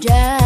Yeah.